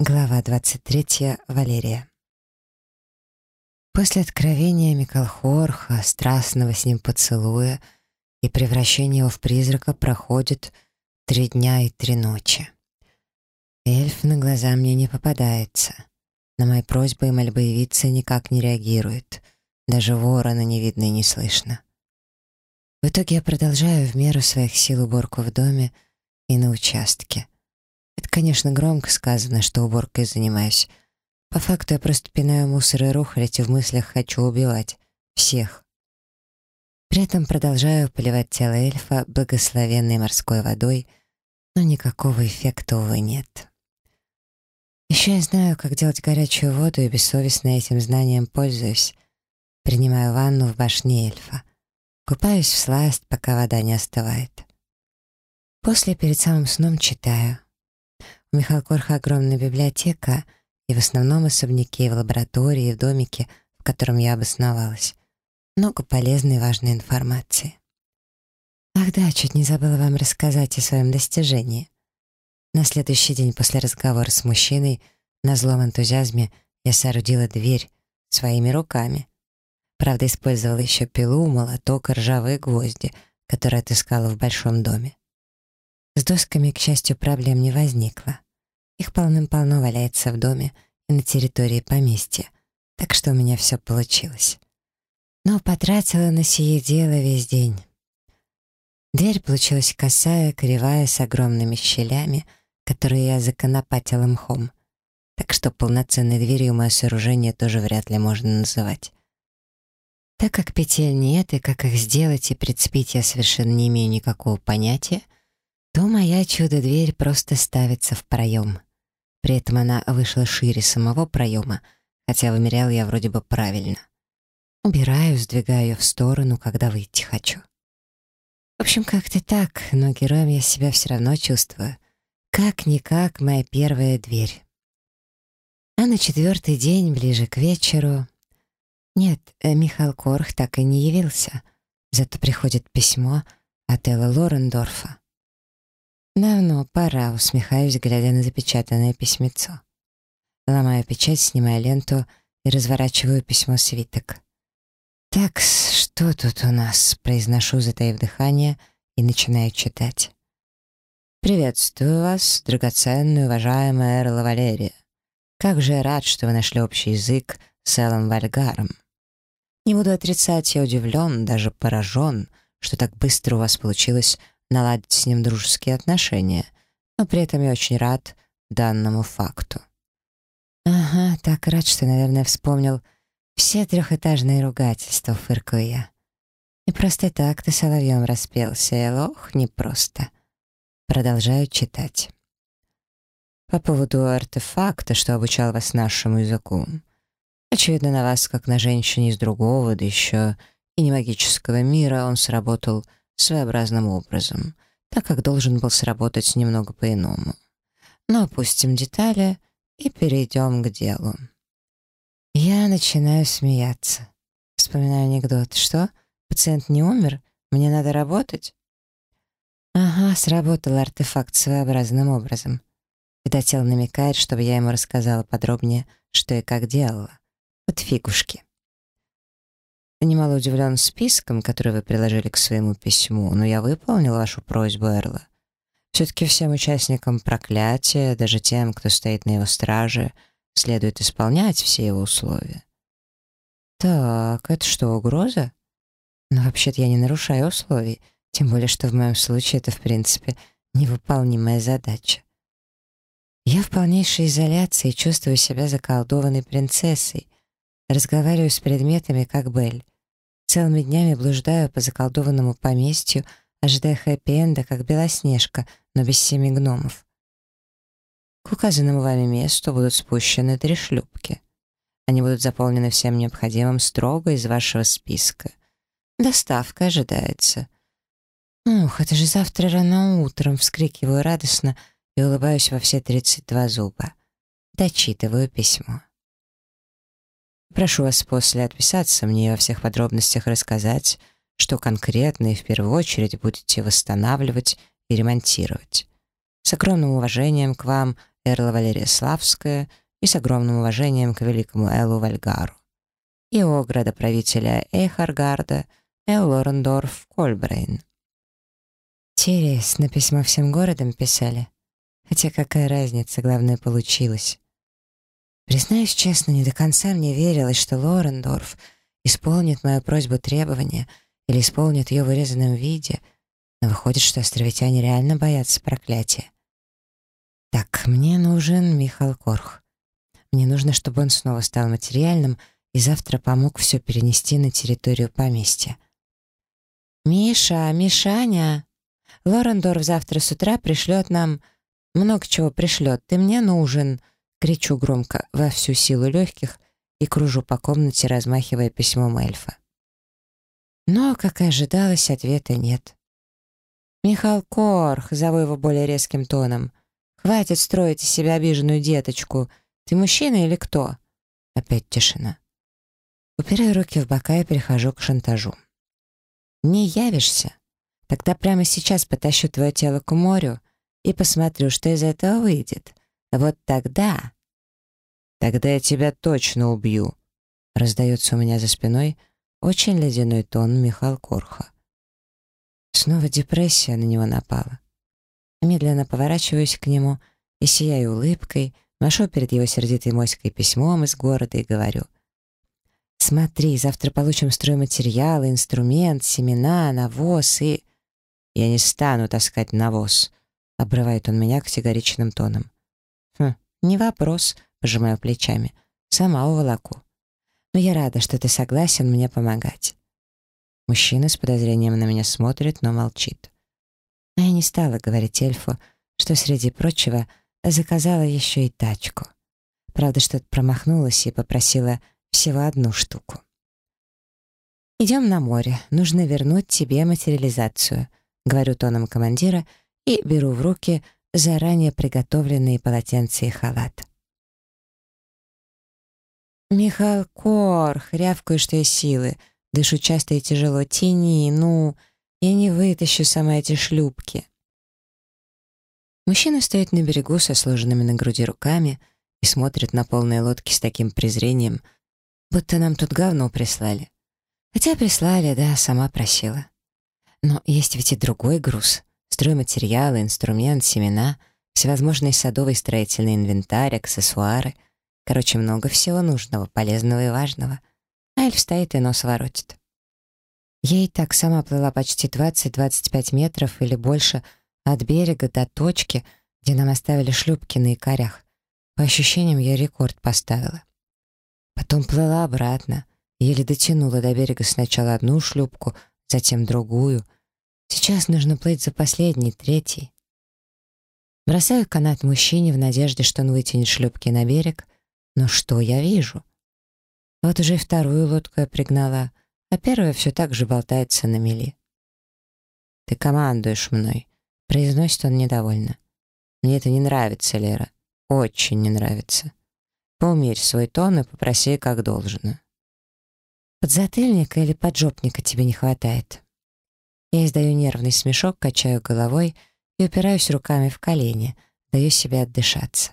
Глава 23. Валерия. После откровения Микалхорха, страстного с ним поцелуя и превращения его в призрака проходит три дня и три ночи. Эльф на глаза мне не попадается. На мои просьбы и мольбы явиться никак не реагирует. Даже ворона не видно и не слышно. В итоге я продолжаю в меру своих сил уборку в доме и на участке — это, конечно, громко сказано, что уборкой занимаюсь. По факту я просто пинаю мусор и рухлядь и в мыслях хочу убивать. Всех. При этом продолжаю поливать тело эльфа благословенной морской водой, но никакого эффекта, увы, нет. Еще я знаю, как делать горячую воду и бессовестно этим знанием пользуюсь. Принимаю ванну в башне эльфа. Купаюсь в сласть, пока вода не остывает. После перед самым сном читаю. У Михалкорха огромная библиотека, и в основном особняки, и в лаборатории, и в домике, в котором я обосновалась. Много полезной и важной информации. Ах да, чуть не забыла вам рассказать о своем достижении. На следующий день после разговора с мужчиной на злом энтузиазме я соорудила дверь своими руками. Правда, использовала еще пилу, молоток и ржавые гвозди, которые отыскала в большом доме. С досками, к счастью, проблем не возникло. Их полным-полно валяется в доме и на территории поместья, так что у меня все получилось. Но потратила на сие дело весь день. Дверь получилась косая, кривая, с огромными щелями, которые я законопатила мхом. Так что полноценной дверью мое сооружение тоже вряд ли можно называть. Так как петель нет, и как их сделать и прицепить я совершенно не имею никакого понятия, то моя чудо-дверь просто ставится в проем. При этом она вышла шире самого проема, хотя вымерял я вроде бы правильно. Убираю, сдвигаю ее в сторону, когда выйти хочу. В общем, как-то так, но героем я себя все равно чувствую. Как-никак моя первая дверь. А на четвертый день, ближе к вечеру... Нет, э, Михаил Корх так и не явился. Зато приходит письмо от Элла Лорендорфа. «Давно пора», — усмехаюсь, глядя на запечатанное письмецо. Ломаю печать, снимаю ленту и разворачиваю письмо-свиток. «Так, что тут у нас?» — произношу, затаив дыхание, и начинаю читать. «Приветствую вас, драгоценная уважаемая Эрла Валерия. Как же я рад, что вы нашли общий язык с Эллом Вальгаром. Не буду отрицать, я удивлен, даже поражен, что так быстро у вас получилось наладить с ним дружеские отношения, но при этом я очень рад данному факту. «Ага, так рад, что, наверное, вспомнил все трехэтажные ругательства», — фыркаю я. «Не просто так ты соловьем распелся, и лох, не просто». Продолжаю читать. По поводу артефакта, что обучал вас нашему языку. Очевидно, на вас, как на женщине из другого, да еще и не магического мира, он сработал своеобразным образом, так как должен был сработать немного по-иному. Но опустим детали и перейдем к делу. Я начинаю смеяться. Вспоминаю анекдот. Что? Пациент не умер? Мне надо работать? Ага, сработал артефакт своеобразным образом. Видотел намекает, чтобы я ему рассказала подробнее, что и как делала. Вот фигушки. Немало удивлен списком, который вы приложили к своему письму, но я выполнил вашу просьбу, Эрла. Все-таки всем участникам проклятия, даже тем, кто стоит на его страже, следует исполнять все его условия. Так, это что, угроза? Но вообще-то я не нарушаю условий, тем более, что в моем случае это, в принципе, невыполнимая задача. Я в полнейшей изоляции чувствую себя заколдованной принцессой, разговариваю с предметами, как Бель. Целыми днями блуждаю по заколдованному поместью, ожидая хэппи-энда, как Белоснежка, но без семи гномов. К указанному вами месту будут спущены три шлюпки. Они будут заполнены всем необходимым строго из вашего списка. Доставка ожидается. «Ух, это же завтра рано утром!» — вскрикиваю радостно и улыбаюсь во все тридцать два зуба. Дочитываю письмо. Прошу вас после отписаться мне во всех подробностях рассказать, что конкретно и в первую очередь будете восстанавливать и ремонтировать. С огромным уважением к вам, Эрла Валерия Славская и с огромным уважением к великому Эллу Вальгару. И о градоправителя Эйхаргарда Эл Лорендорф Кольбрейн. Интересно, письмо всем городом писали. Хотя какая разница, главное, получилось. Признаюсь честно, не до конца мне верилось, что Лорендорф исполнит мою просьбу требования или исполнит ее в вырезанном виде, но выходит, что островитяне реально боятся проклятия. Так, мне нужен Михал Корх. Мне нужно, чтобы он снова стал материальным и завтра помог все перенести на территорию поместья. «Миша, Мишаня! Лорендорф завтра с утра пришлет нам много чего пришлет. Ты мне нужен!» Кричу громко во всю силу легких и кружу по комнате, размахивая письмом эльфа. Но, как и ожидалось, ответа нет. «Михал Корх», — зову его более резким тоном, — «хватит строить из себя обиженную деточку. Ты мужчина или кто?» Опять тишина. Упираю руки в бока и перехожу к шантажу. «Не явишься? Тогда прямо сейчас потащу твое тело к морю, и посмотрю, что из этого выйдет. Вот тогда... Тогда я тебя точно убью. Раздается у меня за спиной очень ледяной тон Михаил Корха. Снова депрессия на него напала. Медленно поворачиваюсь к нему и, сияя улыбкой, машу перед его сердитой моськой письмом из города и говорю. «Смотри, завтра получим стройматериалы, инструмент, семена, навоз и...» «Я не стану таскать навоз», Обрывает он меня категоричным тоном. «Хм, не вопрос», — пожимаю плечами. «Сама уволоку. Но я рада, что ты согласен мне помогать». Мужчина с подозрением на меня смотрит, но молчит. А я не стала говорить эльфу, что, среди прочего, заказала еще и тачку. Правда, что-то промахнулась и попросила всего одну штуку. «Идем на море. Нужно вернуть тебе материализацию», — говорю тоном командира — и беру в руки заранее приготовленные полотенца и халат. «Михаил Корх!» — рявкаю, что есть силы. Дышу часто и тяжело. «Тяни, ну! Я не вытащу сама эти шлюпки!» Мужчина стоит на берегу со сложенными на груди руками и смотрит на полные лодки с таким презрением, будто нам тут говно прислали. Хотя прислали, да, сама просила. Но есть ведь и другой груз стройматериалы, инструмент, семена, всевозможный садовый строительный инвентарь, аксессуары. Короче, много всего нужного, полезного и важного. А эльф стоит и нос воротит. И так сама плыла почти 20-25 метров или больше от берега до точки, где нам оставили шлюпки на якорях. По ощущениям, я рекорд поставила. Потом плыла обратно, еле дотянула до берега сначала одну шлюпку, затем другую — Сейчас нужно плыть за последний, третий. Бросаю канат мужчине в надежде, что он вытянет шлюпки на берег. Но что я вижу? Вот уже и вторую лодку я пригнала, а первая все так же болтается на мели. «Ты командуешь мной», — произносит он недовольно. «Мне это не нравится, Лера. Очень не нравится. Поумерь свой тон и попроси, как должно». «Подзатыльника или поджопника тебе не хватает?» Я издаю нервный смешок, качаю головой и упираюсь руками в колени, даю себе отдышаться.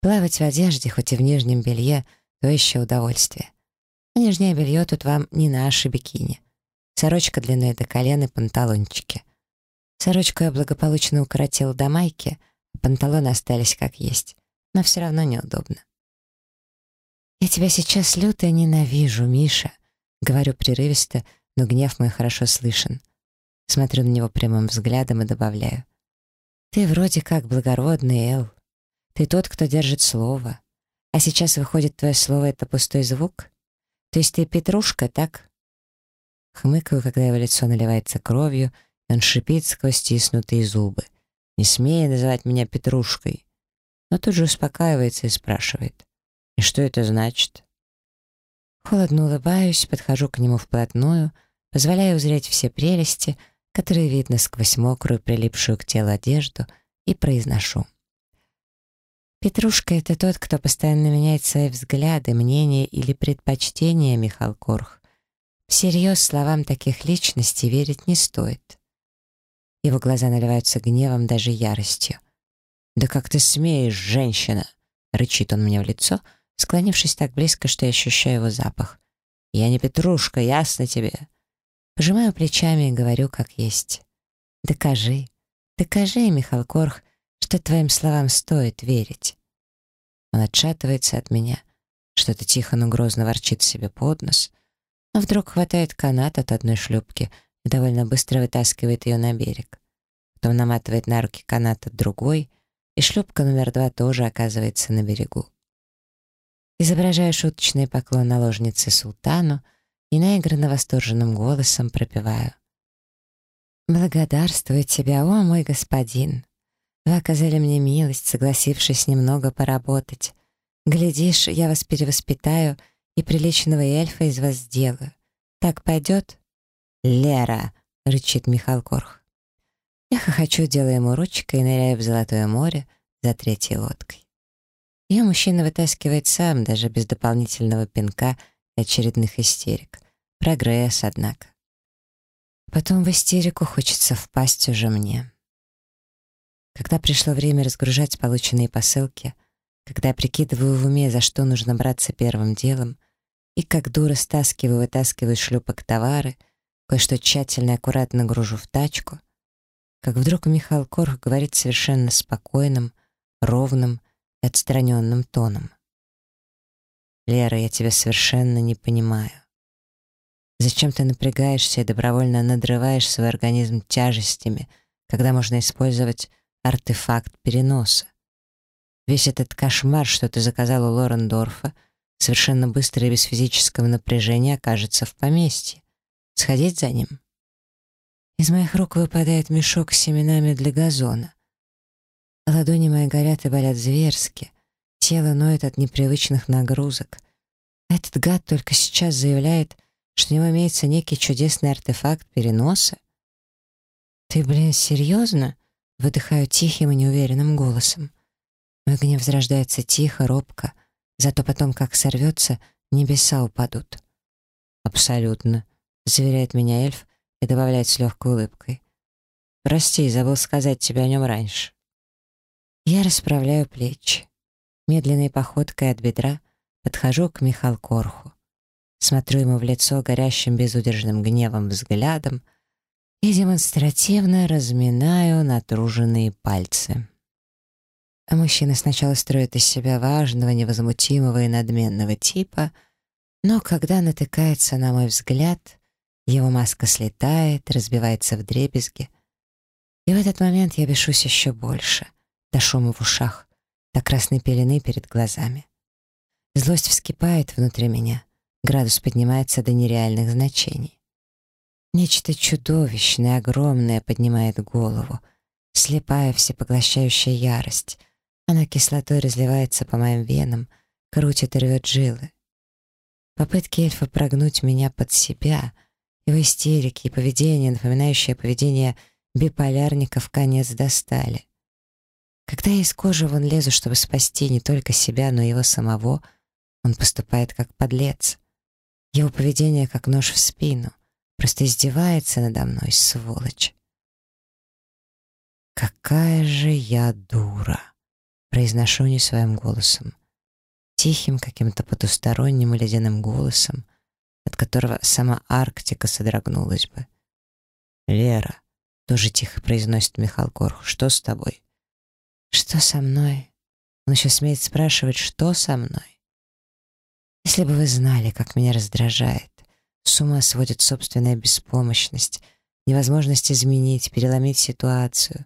Плавать в одежде, хоть и в нижнем белье, то еще удовольствие. А нижнее белье тут вам не наше бикини. Сорочка длиной до колен и панталончики. Сорочку я благополучно укоротила до майки, а панталоны остались как есть, но все равно неудобно. «Я тебя сейчас люто ненавижу, Миша», — говорю прерывисто, но гнев мой хорошо слышен. Смотрю на него прямым взглядом и добавляю. «Ты вроде как благородный, Эл. Ты тот, кто держит слово. А сейчас, выходит, твое слово — это пустой звук? То есть ты петрушка, так?» Хмыкаю, когда его лицо наливается кровью, и он шипит сквозь стиснутые зубы. «Не смей называть меня петрушкой!» Но тут же успокаивается и спрашивает. «И что это значит?» Холодно улыбаюсь, подхожу к нему вплотную — позволяя узреть все прелести, которые видно сквозь мокрую, прилипшую к телу одежду, и произношу. Петрушка — это тот, кто постоянно меняет свои взгляды, мнения или предпочтения, Михаил Корх. Всерьез словам таких личностей верить не стоит. Его глаза наливаются гневом, даже яростью. «Да как ты смеешь, женщина!» — рычит он мне в лицо, склонившись так близко, что я ощущаю его запах. «Я не Петрушка, ясно тебе?» Пожимаю плечами и говорю, как есть. «Докажи, докажи, Михаил Корх, что твоим словам стоит верить». Он отшатывается от меня, что-то тихо, но грозно ворчит себе под нос, но вдруг хватает канат от одной шлюпки и довольно быстро вытаскивает ее на берег. Потом наматывает на руки канат от другой, и шлюпка номер два тоже оказывается на берегу. Изображая шуточный поклон наложнице султану, и наигранно восторженным голосом пропеваю. «Благодарствую тебя, о мой господин! Вы оказали мне милость, согласившись немного поработать. Глядишь, я вас перевоспитаю и приличного эльфа из вас сделаю. Так пойдет?» «Лера!» — рычит Михаил Корх. Я хохочу, делая ему ручкой и ныряю в Золотое море за третьей лодкой. Ее мужчина вытаскивает сам, даже без дополнительного пинка очередных истерик. Прогресс, однако. Потом в истерику хочется впасть уже мне. Когда пришло время разгружать полученные посылки, когда я прикидываю в уме, за что нужно браться первым делом, и как дура стаскиваю, вытаскиваю шлюпок товары, кое-что тщательно и аккуратно гружу в тачку, как вдруг Михаил Корх говорит совершенно спокойным, ровным и отстраненным тоном. «Лера, я тебя совершенно не понимаю. Зачем ты напрягаешься и добровольно надрываешь свой организм тяжестями, когда можно использовать артефакт переноса? Весь этот кошмар, что ты заказал у Лорендорфа, совершенно быстро и без физического напряжения окажется в поместье. Сходить за ним?» Из моих рук выпадает мешок с семенами для газона. Ладони мои горят и болят зверски. Тело ноет от непривычных нагрузок. этот гад только сейчас заявляет, что у него имеется некий чудесный артефакт переноса. «Ты, блин, серьезно?» — выдыхаю тихим и неуверенным голосом. Мой гнев возрождается тихо, робко, зато потом, как сорвется, небеса упадут. «Абсолютно», — заверяет меня эльф, и добавляет с легкой улыбкой. «Прости, забыл сказать тебе о нем раньше». Я расправляю плечи. Медленной походкой от бедра подхожу к Михал Корху. Смотрю ему в лицо горящим безудержным гневом взглядом и демонстративно разминаю натруженные пальцы. А мужчина сначала строит из себя важного, невозмутимого и надменного типа, но когда натыкается на мой взгляд, его маска слетает, разбивается в дребезги. И в этот момент я бешусь еще больше, до шума в ушах, до красной пелены перед глазами. Злость вскипает внутри меня, градус поднимается до нереальных значений. Нечто чудовищное, огромное поднимает голову, слепая, всепоглощающая ярость. Она кислотой разливается по моим венам, крутит и рвет жилы. Попытки эльфа прогнуть меня под себя — его истерики и поведение, напоминающее поведение биполярников, конец достали. Когда я из кожи вон лезу, чтобы спасти не только себя, но и его самого, он поступает как подлец. Его поведение как нож в спину. Просто издевается надо мной, сволочь. «Какая же я дура!» — произношу не своим голосом. Тихим, каким-то потусторонним и ледяным голосом — от которого сама Арктика содрогнулась бы. «Лера», — тоже тихо произносит Михаил Корх, — «что с тобой?» «Что со мной?» Он еще смеет спрашивать, что со мной? Если бы вы знали, как меня раздражает, с ума сводит собственная беспомощность, невозможность изменить, переломить ситуацию,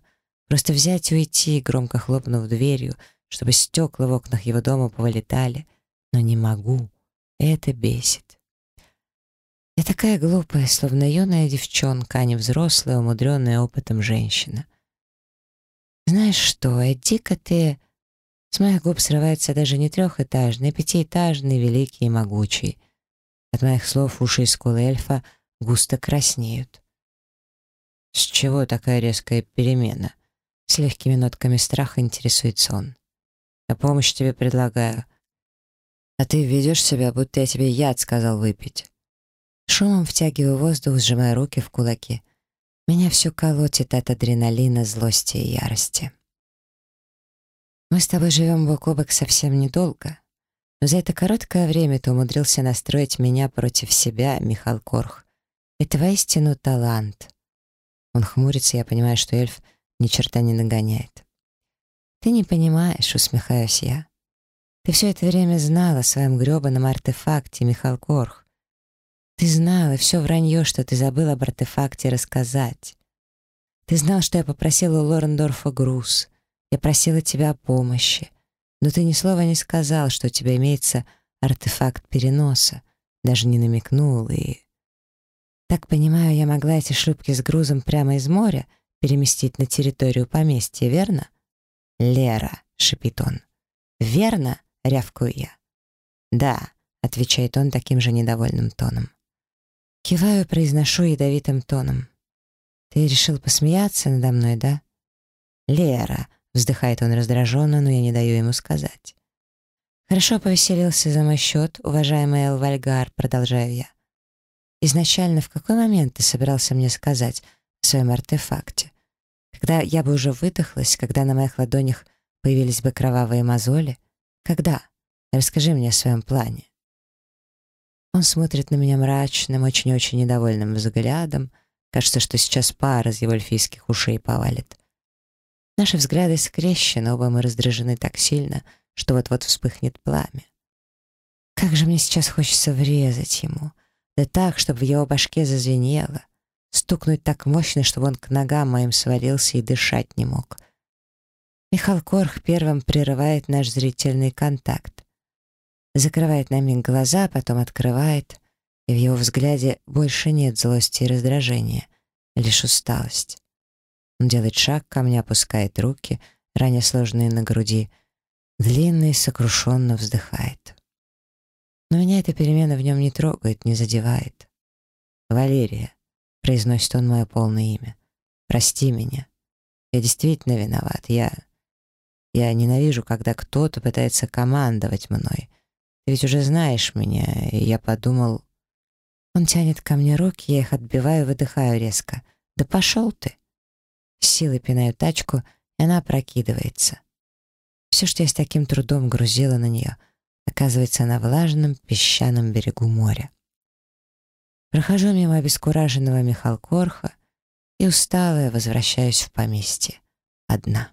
просто взять и уйти, громко хлопнув дверью, чтобы стекла в окнах его дома повылетали, но не могу. Это бесит. Я такая глупая, словно юная девчонка, а не взрослая, умудренная опытом женщина. Знаешь что, иди-ка ты... С моих губ срывается даже не трехэтажный, а пятиэтажный, великий и могучий. От моих слов уши и скулы эльфа густо краснеют. С чего такая резкая перемена? С легкими нотками страха интересуется он. Я помощь тебе предлагаю. А ты ведешь себя, будто я тебе яд сказал выпить. Шумом втягиваю воздух, сжимая руки в кулаки. Меня все колотит от адреналина, злости и ярости. Мы с тобой живем бок о бок совсем недолго, но за это короткое время ты умудрился настроить меня против себя, Михал Корх. Это воистину талант. Он хмурится, я понимаю, что эльф ни черта не нагоняет. Ты не понимаешь, усмехаюсь я. Ты все это время знал о своем гребаном артефакте, Михал Корх. Ты знал, и все вранье, что ты забыл об артефакте рассказать. Ты знал, что я попросила у Лорендорфа груз. Я просила тебя о помощи. Но ты ни слова не сказал, что у тебя имеется артефакт переноса. Даже не намекнул и... Так понимаю, я могла эти шлюпки с грузом прямо из моря переместить на территорию поместья, верно? «Лера», — шипит он. «Верно?» — рявкую я. «Да», — отвечает он таким же недовольным тоном. Киваю, произношу ядовитым тоном. «Ты решил посмеяться надо мной, да?» «Лера», — вздыхает он раздраженно, но я не даю ему сказать. «Хорошо повеселился за мой счет, уважаемый Эл Вальгар», — продолжаю я. «Изначально в какой момент ты собирался мне сказать о своем артефакте? Когда я бы уже выдохлась, когда на моих ладонях появились бы кровавые мозоли? Когда? Расскажи мне о своем плане». Он смотрит на меня мрачным, очень-очень недовольным взглядом. Кажется, что сейчас пар из его эльфийских ушей повалит. Наши взгляды скрещены, оба мы раздражены так сильно, что вот-вот вспыхнет пламя. Как же мне сейчас хочется врезать ему, да так, чтобы в его башке зазвенело, стукнуть так мощно, чтобы он к ногам моим свалился и дышать не мог. Михал Корх первым прерывает наш зрительный контакт. Закрывает на миг глаза, потом открывает, и в его взгляде больше нет злости и раздражения, лишь усталость. Он делает шаг ко мне, опускает руки, ранее сложные на груди, длинный, сокрушенно вздыхает. Но меня эта перемена в нем не трогает, не задевает. «Валерия», — произносит он мое полное имя, — «прости меня. Я действительно виноват. Я... Я ненавижу, когда кто-то пытается командовать мной. Ты ведь уже знаешь меня, и я подумал...» Он тянет ко мне руки, я их отбиваю, выдыхаю резко. «Да пошел ты!» С силой пинаю тачку, и она опрокидывается. Все, что я с таким трудом грузила на нее, оказывается на влажном песчаном берегу моря. Прохожу мимо обескураженного Михалкорха и усталая возвращаюсь в поместье. Одна.